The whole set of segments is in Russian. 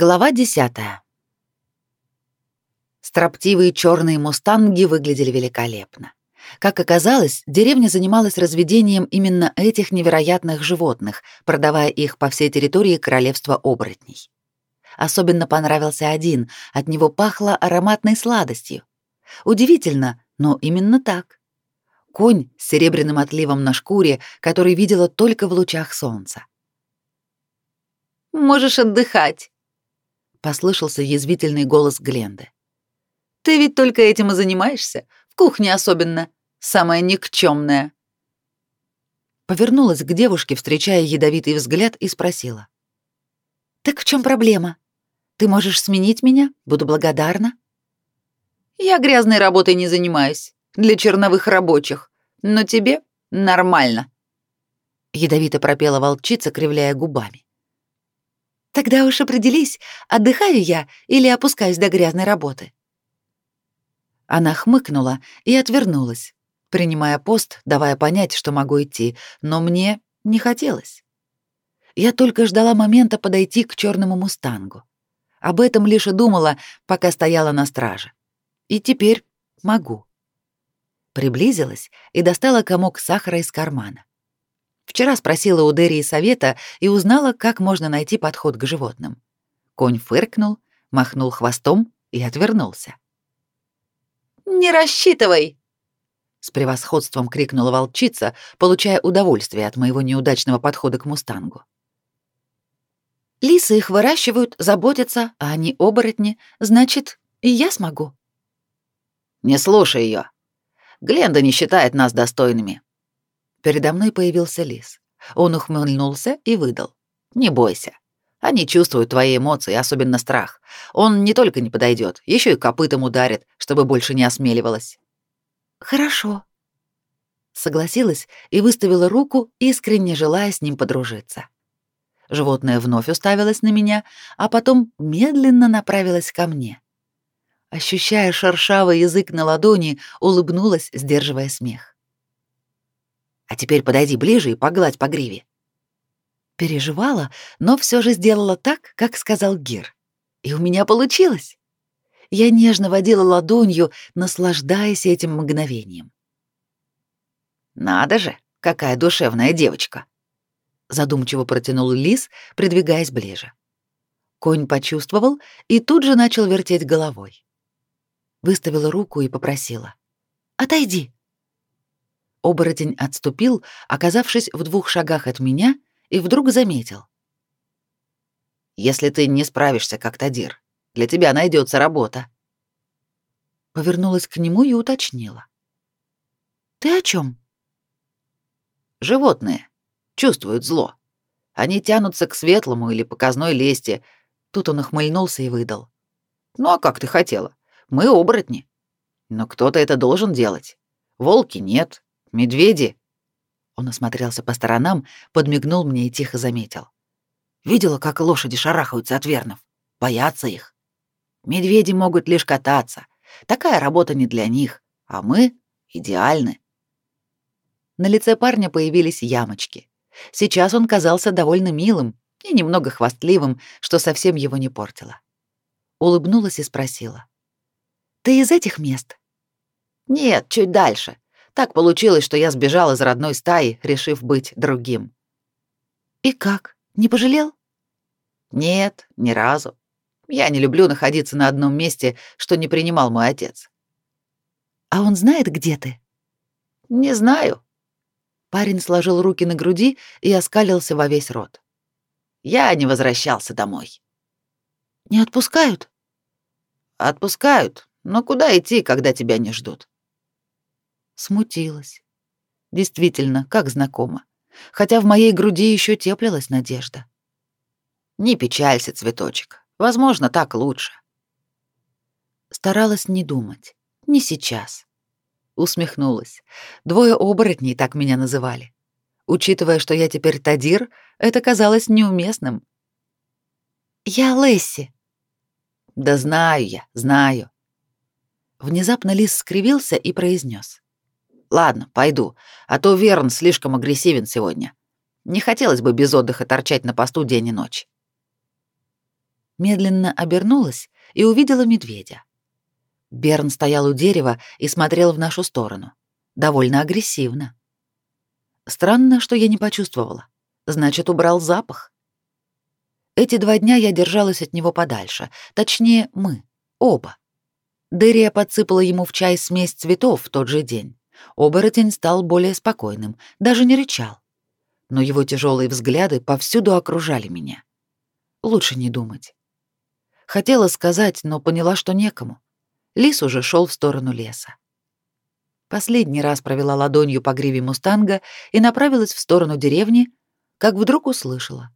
Глава десятая. Строптивые черные мустанги выглядели великолепно. Как оказалось, деревня занималась разведением именно этих невероятных животных, продавая их по всей территории королевства оборотней. Особенно понравился один, от него пахло ароматной сладостью. Удивительно, но именно так. Конь с серебряным отливом на шкуре, который видела только в лучах солнца. «Можешь отдыхать», послышался язвительный голос Гленды. Ты ведь только этим и занимаешься, в кухне особенно, самая никчемная. Повернулась к девушке, встречая ядовитый взгляд, и спросила: "Так в чем проблема? Ты можешь сменить меня? Буду благодарна". "Я грязной работой не занимаюсь, для черновых рабочих, но тебе нормально". Ядовито пропела волчица, кривляя губами. Тогда уж определись, отдыхаю я или опускаюсь до грязной работы. Она хмыкнула и отвернулась, принимая пост, давая понять, что могу идти, но мне не хотелось. Я только ждала момента подойти к черному мустангу. Об этом лишь и думала, пока стояла на страже. И теперь могу. Приблизилась и достала комок сахара из кармана. Вчера спросила у Дерии совета и узнала, как можно найти подход к животным. Конь фыркнул, махнул хвостом и отвернулся. «Не рассчитывай!» С превосходством крикнула волчица, получая удовольствие от моего неудачного подхода к мустангу. Лисы их выращивают, заботятся, а они оборотни, значит, и я смогу. Не слушай ее. Гленда не считает нас достойными. Передо мной появился лис. Он ухмыльнулся и выдал. «Не бойся. Они чувствуют твои эмоции, особенно страх. Он не только не подойдет, еще и копытом ударит, чтобы больше не осмеливалась». «Хорошо», согласилась и выставила руку, искренне желая с ним подружиться. Животное вновь уставилось на меня, а потом медленно направилось ко мне. Ощущая шершавый язык на ладони, улыбнулась, сдерживая смех. А теперь подойди ближе и погладь по гриве. Переживала, но все же сделала так, как сказал Гир. И у меня получилось. Я нежно водила ладонью, наслаждаясь этим мгновением. Надо же, какая душевная девочка, задумчиво протянул лис, придвигаясь ближе. Конь почувствовал и тут же начал вертеть головой. Выставила руку и попросила: "Отойди". Оборотень отступил, оказавшись в двух шагах от меня, и вдруг заметил. «Если ты не справишься, как Тадир, для тебя найдется работа». Повернулась к нему и уточнила. «Ты о чем? «Животные чувствуют зло. Они тянутся к светлому или показной лести». Тут он охмыльнулся и выдал. «Ну а как ты хотела? Мы оборотни. Но кто-то это должен делать. Волки нет, Медведи. Он осмотрелся по сторонам, подмигнул мне и тихо заметил. Видела, как лошади шарахаются от вернов. Боятся их. Медведи могут лишь кататься. Такая работа не для них, а мы идеальны. На лице парня появились ямочки. Сейчас он казался довольно милым и немного хвастливым, что совсем его не портило. Улыбнулась и спросила: "Ты из этих мест?" "Нет, чуть дальше. Так получилось, что я сбежал из родной стаи, решив быть другим. И как? Не пожалел? Нет, ни разу. Я не люблю находиться на одном месте, что не принимал мой отец. А он знает, где ты? Не знаю. Парень сложил руки на груди и оскалился во весь рот. Я не возвращался домой. Не отпускают? Отпускают, но куда идти, когда тебя не ждут? Смутилась. Действительно, как знакомо. Хотя в моей груди еще теплилась надежда. Не печалься, цветочек. Возможно, так лучше. Старалась не думать. Не сейчас. Усмехнулась. Двое оборотней так меня называли. Учитывая, что я теперь Тадир, это казалось неуместным. Я Лесси. Да знаю я, знаю. Внезапно лис скривился и произнес: Ладно, пойду, а то Верн слишком агрессивен сегодня. Не хотелось бы без отдыха торчать на посту день и ночь. медленно обернулась и увидела медведя. Берн стоял у дерева и смотрел в нашу сторону, довольно агрессивно. Странно, что я не почувствовала. Значит, убрал запах. Эти два дня я держалась от него подальше, точнее, мы, оба. Дерия подсыпала ему в чай смесь цветов в тот же день. Оборотень стал более спокойным, даже не рычал. Но его тяжелые взгляды повсюду окружали меня. Лучше не думать. Хотела сказать, но поняла, что некому. Лис уже шел в сторону леса. Последний раз провела ладонью по гриве мустанга и направилась в сторону деревни, как вдруг услышала.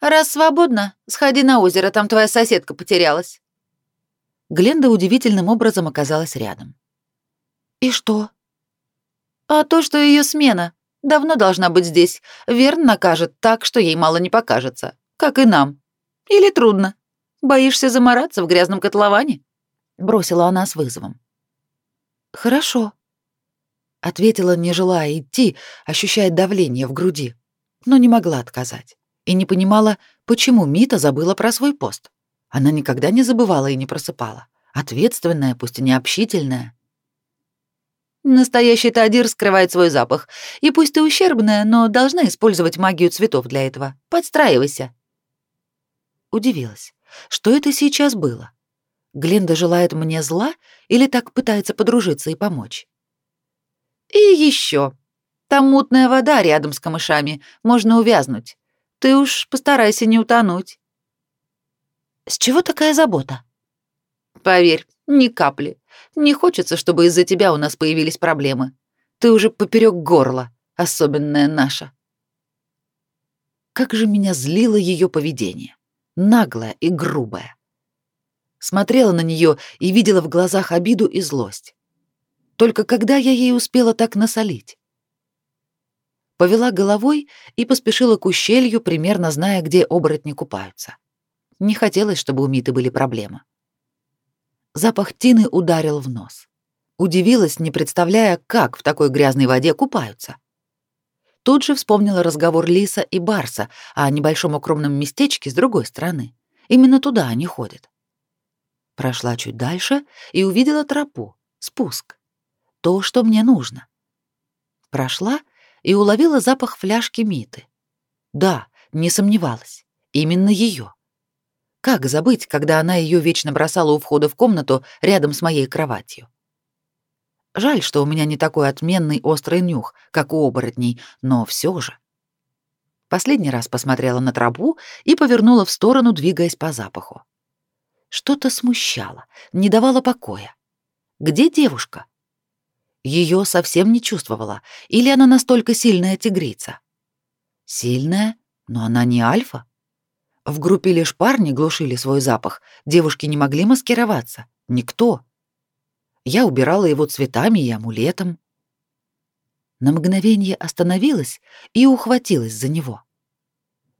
«Раз свободно, сходи на озеро, там твоя соседка потерялась». Гленда удивительным образом оказалась рядом. «И что?» «А то, что ее смена. Давно должна быть здесь. Верн накажет так, что ей мало не покажется. Как и нам. Или трудно. Боишься замораться в грязном котловане?» Бросила она с вызовом. «Хорошо», — ответила, не желая идти, ощущая давление в груди, но не могла отказать. И не понимала, почему Мита забыла про свой пост. Она никогда не забывала и не просыпала. Ответственная, пусть и необщительная. Настоящий Тадир скрывает свой запах. И пусть ты ущербная, но должна использовать магию цветов для этого. Подстраивайся. Удивилась. Что это сейчас было? Гленда желает мне зла или так пытается подружиться и помочь? И еще. Там мутная вода рядом с камышами, можно увязнуть. Ты уж постарайся не утонуть. С чего такая забота? Поверь, ни капли. Не хочется, чтобы из-за тебя у нас появились проблемы. Ты уже поперек горла, особенная наша. Как же меня злило ее поведение. Наглое и грубое. Смотрела на нее и видела в глазах обиду и злость. Только когда я ей успела так насолить? Повела головой и поспешила к ущелью, примерно зная, где оборотни купаются. Не хотелось, чтобы у Миты были проблемы. Запах тины ударил в нос. Удивилась, не представляя, как в такой грязной воде купаются. Тут же вспомнила разговор Лиса и Барса о небольшом укромном местечке с другой стороны. Именно туда они ходят. Прошла чуть дальше и увидела тропу, спуск. То, что мне нужно. Прошла и уловила запах фляжки Миты. Да, не сомневалась. Именно ее. Как забыть, когда она ее вечно бросала у входа в комнату рядом с моей кроватью? Жаль, что у меня не такой отменный острый нюх, как у оборотней, но все же. Последний раз посмотрела на тропу и повернула в сторону, двигаясь по запаху. Что-то смущало, не давало покоя. Где девушка? Ее совсем не чувствовала, или она настолько сильная тигрица? Сильная, но она не альфа. В группе лишь парни глушили свой запах, девушки не могли маскироваться. Никто. Я убирала его цветами и амулетом. На мгновение остановилась и ухватилась за него.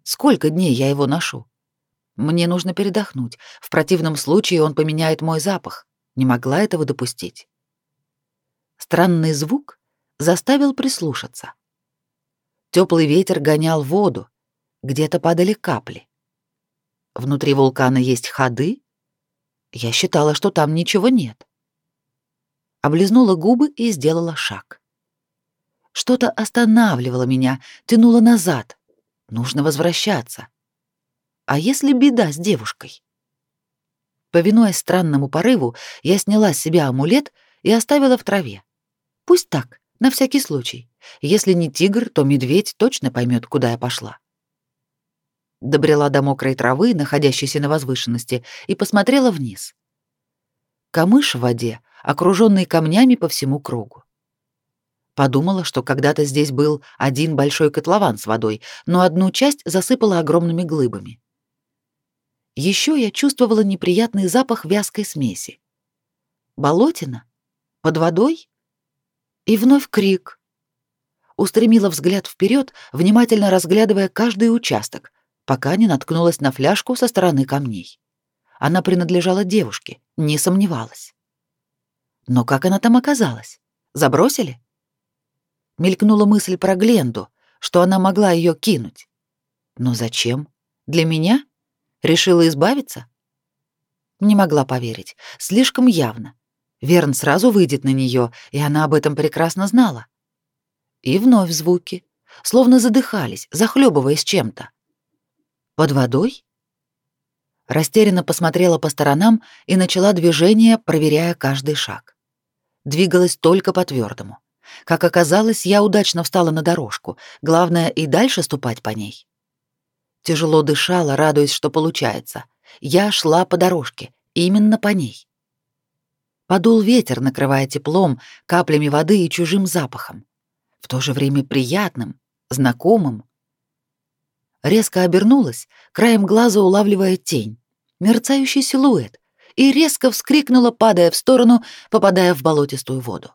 Сколько дней я его ношу? Мне нужно передохнуть. В противном случае он поменяет мой запах. Не могла этого допустить. Странный звук заставил прислушаться. Теплый ветер гонял воду, где-то падали капли. Внутри вулкана есть ходы? Я считала, что там ничего нет. Облизнула губы и сделала шаг. Что-то останавливало меня, тянуло назад. Нужно возвращаться. А если беда с девушкой? Повинуясь странному порыву, я сняла с себя амулет и оставила в траве. Пусть так, на всякий случай. Если не тигр, то медведь точно поймет, куда я пошла. Добрела до мокрой травы, находящейся на возвышенности, и посмотрела вниз. Камыш в воде, окруженный камнями по всему кругу. Подумала, что когда-то здесь был один большой котлован с водой, но одну часть засыпала огромными глыбами. Еще я чувствовала неприятный запах вязкой смеси. Болотина? Под водой? И вновь крик. Устремила взгляд вперед, внимательно разглядывая каждый участок, пока не наткнулась на фляжку со стороны камней. Она принадлежала девушке, не сомневалась. Но как она там оказалась? Забросили? Мелькнула мысль про Гленду, что она могла ее кинуть. Но зачем? Для меня? Решила избавиться? Не могла поверить. Слишком явно. Верн сразу выйдет на нее, и она об этом прекрасно знала. И вновь звуки, словно задыхались, захлебываясь чем-то. Под водой? Растерянно посмотрела по сторонам и начала движение, проверяя каждый шаг. Двигалась только по твердому. Как оказалось, я удачно встала на дорожку. Главное и дальше ступать по ней. Тяжело дышала, радуясь, что получается. Я шла по дорожке, именно по ней. Подул ветер, накрывая теплом, каплями воды и чужим запахом. В то же время приятным, знакомым. Резко обернулась, краем глаза улавливая тень, мерцающий силуэт, и резко вскрикнула, падая в сторону, попадая в болотистую воду.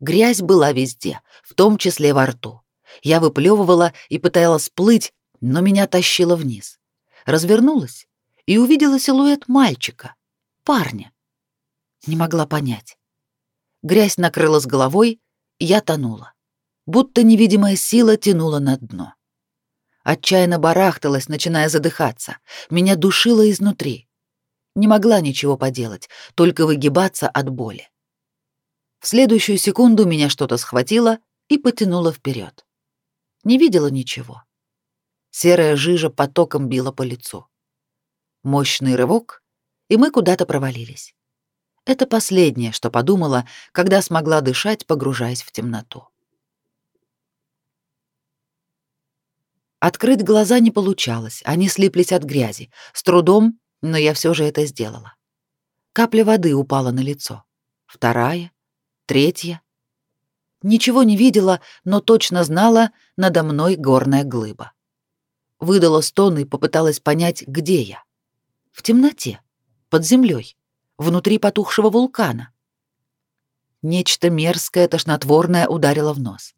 Грязь была везде, в том числе во рту. Я выплевывала и пыталась плыть, но меня тащило вниз. Развернулась и увидела силуэт мальчика, парня. Не могла понять. Грязь накрыла с головой, я тонула. Будто невидимая сила тянула на дно. Отчаянно барахталась, начиная задыхаться. Меня душило изнутри. Не могла ничего поделать, только выгибаться от боли. В следующую секунду меня что-то схватило и потянуло вперед. Не видела ничего. Серая жижа потоком била по лицу. Мощный рывок, и мы куда-то провалились. Это последнее, что подумала, когда смогла дышать, погружаясь в темноту. Открыть глаза не получалось, они слиплись от грязи. С трудом, но я все же это сделала. Капля воды упала на лицо. Вторая, третья. Ничего не видела, но точно знала, надо мной горная глыба. Выдала стон и попыталась понять, где я. В темноте, под землей, внутри потухшего вулкана. Нечто мерзкое, тошнотворное ударило в нос.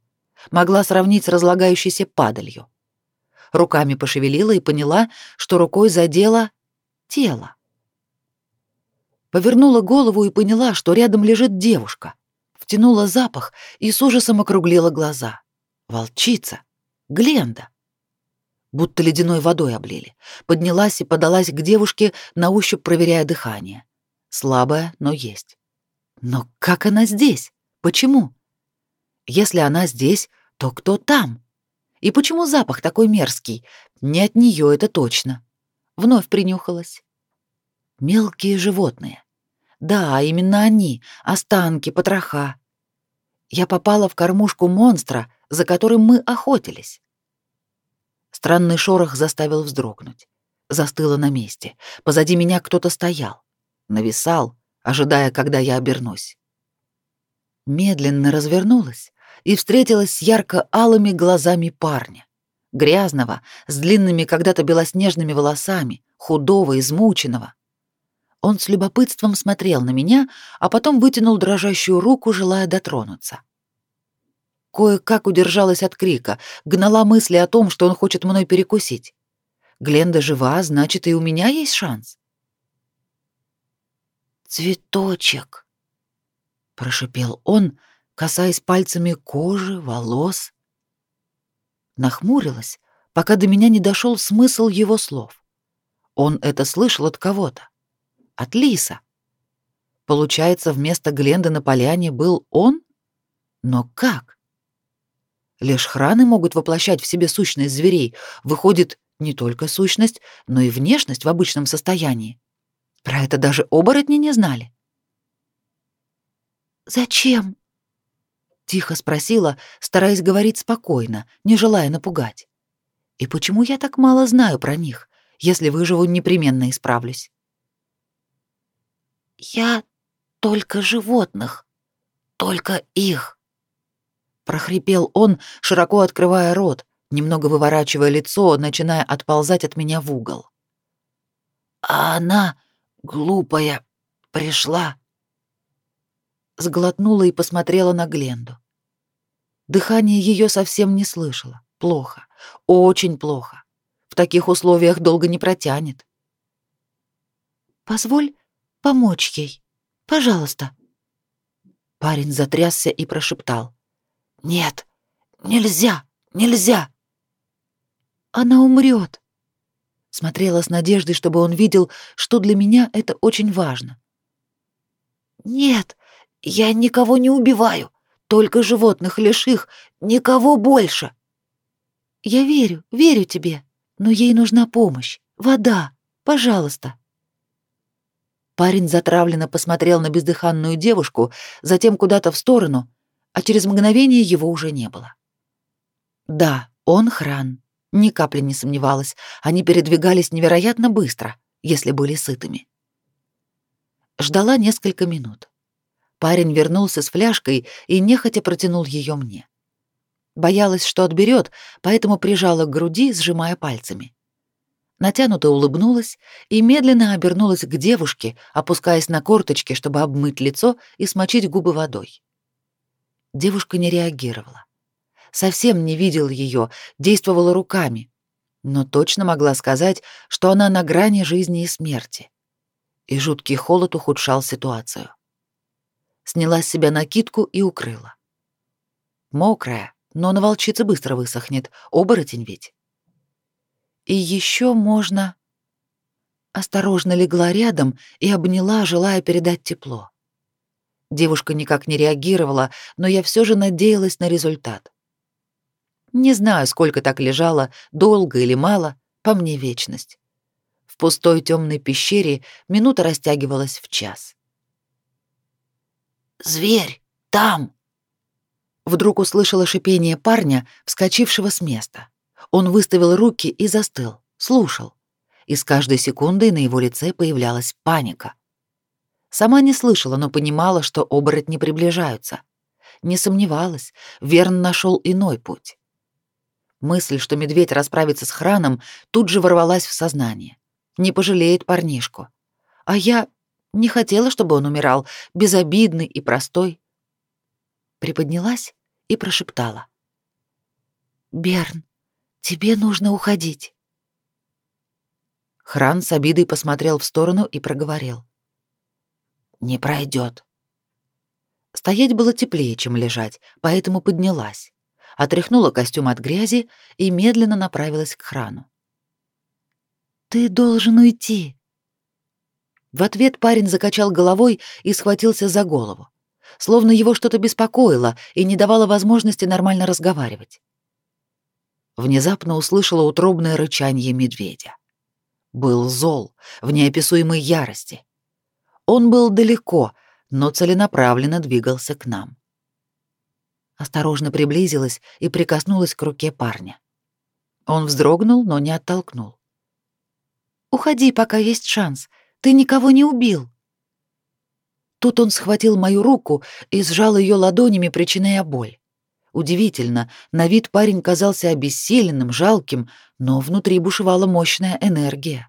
Могла сравнить с разлагающейся падалью руками пошевелила и поняла, что рукой задела тело. Повернула голову и поняла, что рядом лежит девушка. Втянула запах и с ужасом округлила глаза. Волчица. Гленда. Будто ледяной водой облили. Поднялась и подалась к девушке, на ощупь проверяя дыхание. Слабая, но есть. Но как она здесь? Почему? Если она здесь, то кто там? И почему запах такой мерзкий? Не от нее это точно. Вновь принюхалась. Мелкие животные. Да, именно они, останки, потроха. Я попала в кормушку монстра, за которым мы охотились. Странный шорох заставил вздрогнуть. Застыла на месте. Позади меня кто-то стоял. Нависал, ожидая, когда я обернусь. Медленно развернулась и встретилась с ярко-алыми глазами парня. Грязного, с длинными когда-то белоснежными волосами, худого, измученного. Он с любопытством смотрел на меня, а потом вытянул дрожащую руку, желая дотронуться. Кое-как удержалась от крика, гнала мысли о том, что он хочет мной перекусить. Гленда жива, значит, и у меня есть шанс. «Цветочек», — прошипел он, — касаясь пальцами кожи, волос. Нахмурилась, пока до меня не дошел смысл его слов. Он это слышал от кого-то. От Лиса. Получается, вместо Гленда на поляне был он? Но как? Лишь храны могут воплощать в себе сущность зверей. Выходит, не только сущность, но и внешность в обычном состоянии. Про это даже оборотни не знали. «Зачем?» Тихо спросила, стараясь говорить спокойно, не желая напугать. И почему я так мало знаю про них? Если выживу, непременно исправлюсь. Я только животных, только их. Прохрипел он, широко открывая рот, немного выворачивая лицо, начиная отползать от меня в угол. А она, глупая, пришла сглотнула и посмотрела на Гленду. Дыхание ее совсем не слышала. Плохо, очень плохо. В таких условиях долго не протянет. Позволь помочь ей, пожалуйста. Парень затрясся и прошептал: "Нет, нельзя, нельзя. Она умрет. Смотрела с надеждой, чтобы он видел, что для меня это очень важно. «Нет, я никого не убиваю, только животных лиших, никого больше». «Я верю, верю тебе, но ей нужна помощь, вода, пожалуйста». Парень затравленно посмотрел на бездыханную девушку, затем куда-то в сторону, а через мгновение его уже не было. Да, он хран. Ни капли не сомневалась, они передвигались невероятно быстро, если были сытыми. Ждала несколько минут. Парень вернулся с фляжкой и нехотя протянул ее мне. Боялась, что отберет, поэтому прижала к груди, сжимая пальцами натянуто улыбнулась и медленно обернулась к девушке, опускаясь на корточки, чтобы обмыть лицо и смочить губы водой. Девушка не реагировала. Совсем не видел ее, действовала руками, но точно могла сказать, что она на грани жизни и смерти. И жуткий холод ухудшал ситуацию. Сняла с себя накидку и укрыла. Мокрая, но на волчице быстро высохнет, оборотень ведь. И еще можно... Осторожно легла рядом и обняла, желая передать тепло. Девушка никак не реагировала, но я все же надеялась на результат. Не знаю, сколько так лежала, долго или мало, по мне вечность. В пустой темной пещере минута растягивалась в час. «Зверь! Там!» Вдруг услышала шипение парня, вскочившего с места. Он выставил руки и застыл, слушал. И с каждой секундой на его лице появлялась паника. Сама не слышала, но понимала, что оборотни приближаются. Не сомневалась, верно нашел иной путь. Мысль, что медведь расправится с храном, тут же ворвалась в сознание. Не пожалеет парнишку. А я не хотела, чтобы он умирал, безобидный и простой. Приподнялась и прошептала. «Берн, Тебе нужно уходить. Хран с обидой посмотрел в сторону и проговорил. Не пройдет. Стоять было теплее, чем лежать, поэтому поднялась, отряхнула костюм от грязи и медленно направилась к храну. Ты должен уйти. В ответ парень закачал головой и схватился за голову, словно его что-то беспокоило и не давало возможности нормально разговаривать внезапно услышала утробное рычание медведя. Был зол, в неописуемой ярости. Он был далеко, но целенаправленно двигался к нам. Осторожно приблизилась и прикоснулась к руке парня. Он вздрогнул, но не оттолкнул. «Уходи, пока есть шанс. Ты никого не убил». Тут он схватил мою руку и сжал ее ладонями, причиняя боль. Удивительно, на вид парень казался обессиленным, жалким, но внутри бушевала мощная энергия.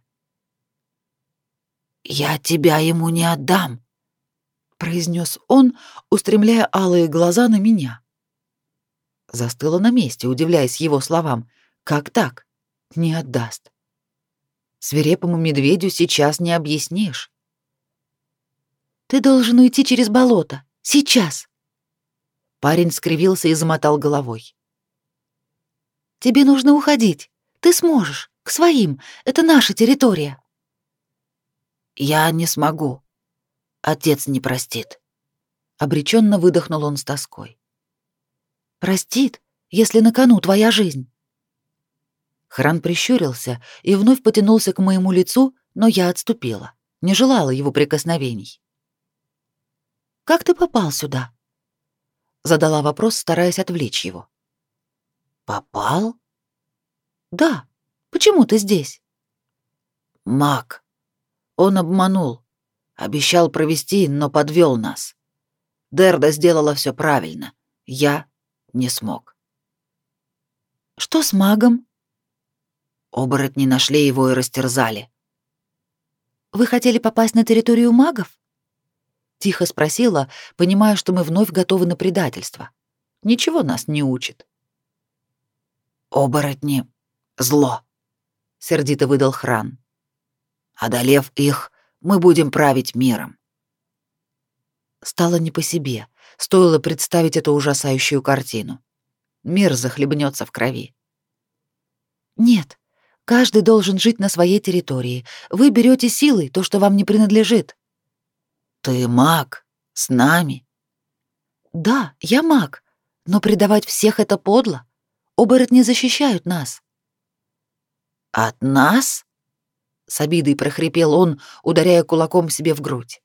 «Я тебя ему не отдам», — произнес он, устремляя алые глаза на меня. Застыла на месте, удивляясь его словам. «Как так? Не отдаст». Свирепому медведю сейчас не объяснишь. «Ты должен уйти через болото. Сейчас!» Парень скривился и замотал головой. «Тебе нужно уходить. Ты сможешь. К своим. Это наша территория». «Я не смогу. Отец не простит». Обреченно выдохнул он с тоской. «Простит, если на кону твоя жизнь». Хран прищурился и вновь потянулся к моему лицу, но я отступила, не желала его прикосновений. «Как ты попал сюда?» задала вопрос, стараясь отвлечь его. Попал? Да. Почему ты здесь? Мак. Он обманул. Обещал провести, но подвел нас. Дерда сделала все правильно. Я не смог. Что с магом? Оборотни нашли его и растерзали. Вы хотели попасть на территорию магов? Тихо спросила, понимая, что мы вновь готовы на предательство. Ничего нас не учит. «Оборотни — зло», — сердито выдал Хран. «Одолев их, мы будем править миром». Стало не по себе, стоило представить эту ужасающую картину. Мир захлебнется в крови. «Нет, Каждый должен жить на своей территории. Вы берете силой то, что вам не принадлежит. Ты маг? С нами? Да, я маг, но предавать всех это подло. Оборотни защищают нас. От нас? С обидой прохрипел он, ударяя кулаком себе в грудь.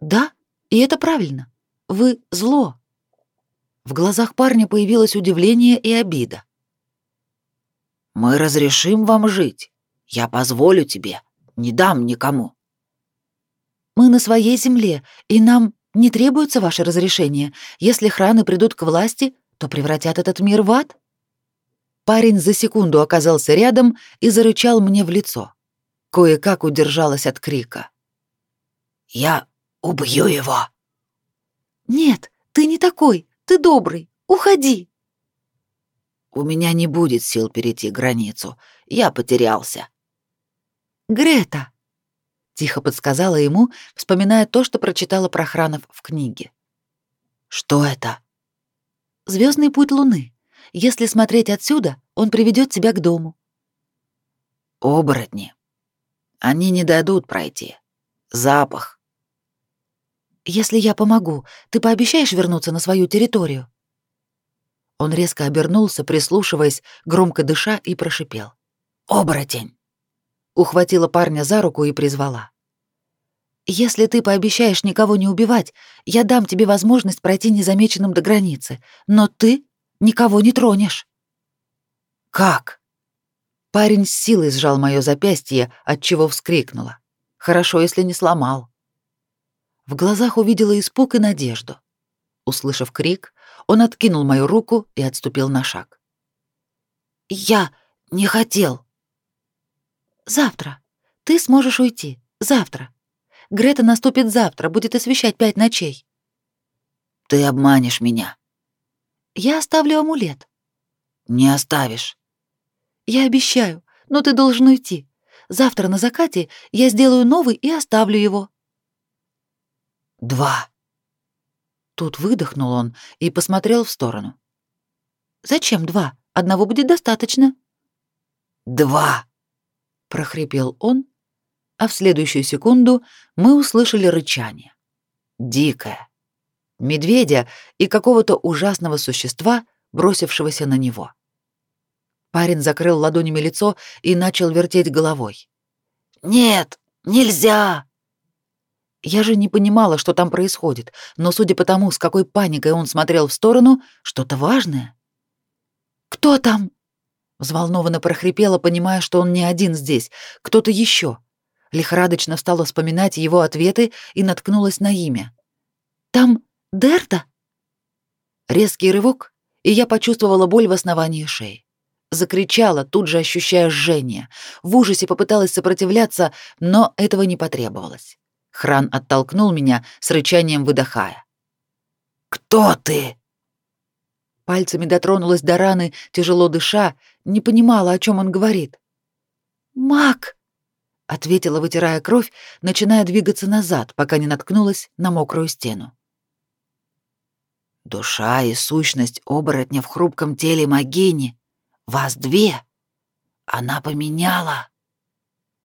Да, и это правильно. Вы зло. В глазах парня появилось удивление и обида. Мы разрешим вам жить. Я позволю тебе. Не дам никому. Мы на своей земле, и нам не требуется ваше разрешение. Если храны придут к власти, то превратят этот мир в ад. Парень за секунду оказался рядом и зарычал мне в лицо. Кое-как удержалась от крика. «Я убью его!» «Нет, ты не такой, ты добрый, уходи!» У меня не будет сил перейти границу. Я потерялся. Грета, тихо подсказала ему, вспоминая то, что прочитала про хранов в книге. Что это? Звездный путь Луны. Если смотреть отсюда, он приведет тебя к дому. Оборотни. Они не дадут пройти. Запах. Если я помогу, ты пообещаешь вернуться на свою территорию? Он резко обернулся, прислушиваясь, громко дыша, и прошипел. «Оборотень!» Ухватила парня за руку и призвала. «Если ты пообещаешь никого не убивать, я дам тебе возможность пройти незамеченным до границы, но ты никого не тронешь». «Как?» Парень с силой сжал моё запястье, отчего вскрикнула. Хорошо, если не сломал. В глазах увидела испуг и надежду. Услышав крик, он откинул мою руку и отступил на шаг. «Я не хотел». «Завтра. Ты сможешь уйти. Завтра. Грета наступит завтра, будет освещать пять ночей». «Ты обманешь меня». «Я оставлю амулет». «Не оставишь». «Я обещаю, но ты должен уйти. Завтра на закате я сделаю новый и оставлю его». «Два». Тут выдохнул он и посмотрел в сторону. «Зачем два? Одного будет достаточно». «Два!» — прохрипел он, а в следующую секунду мы услышали рычание. Дикое. Медведя и какого-то ужасного существа, бросившегося на него. Парень закрыл ладонями лицо и начал вертеть головой. «Нет, нельзя!» Я же не понимала, что там происходит, но судя по тому, с какой паникой он смотрел в сторону, что-то важное. «Кто там?» Взволнованно прохрипела, понимая, что он не один здесь, кто-то еще. Лихорадочно стала вспоминать его ответы и наткнулась на имя. «Там Дерта?» Резкий рывок, и я почувствовала боль в основании шеи. Закричала, тут же ощущая жжение. В ужасе попыталась сопротивляться, но этого не потребовалось. Хран оттолкнул меня, с рычанием выдыхая. «Кто ты?» Пальцами дотронулась до раны, тяжело дыша, не понимала, о чем он говорит. «Мак!» — ответила, вытирая кровь, начиная двигаться назад, пока не наткнулась на мокрую стену. «Душа и сущность оборотня в хрупком теле Магини. Вас две. Она поменяла».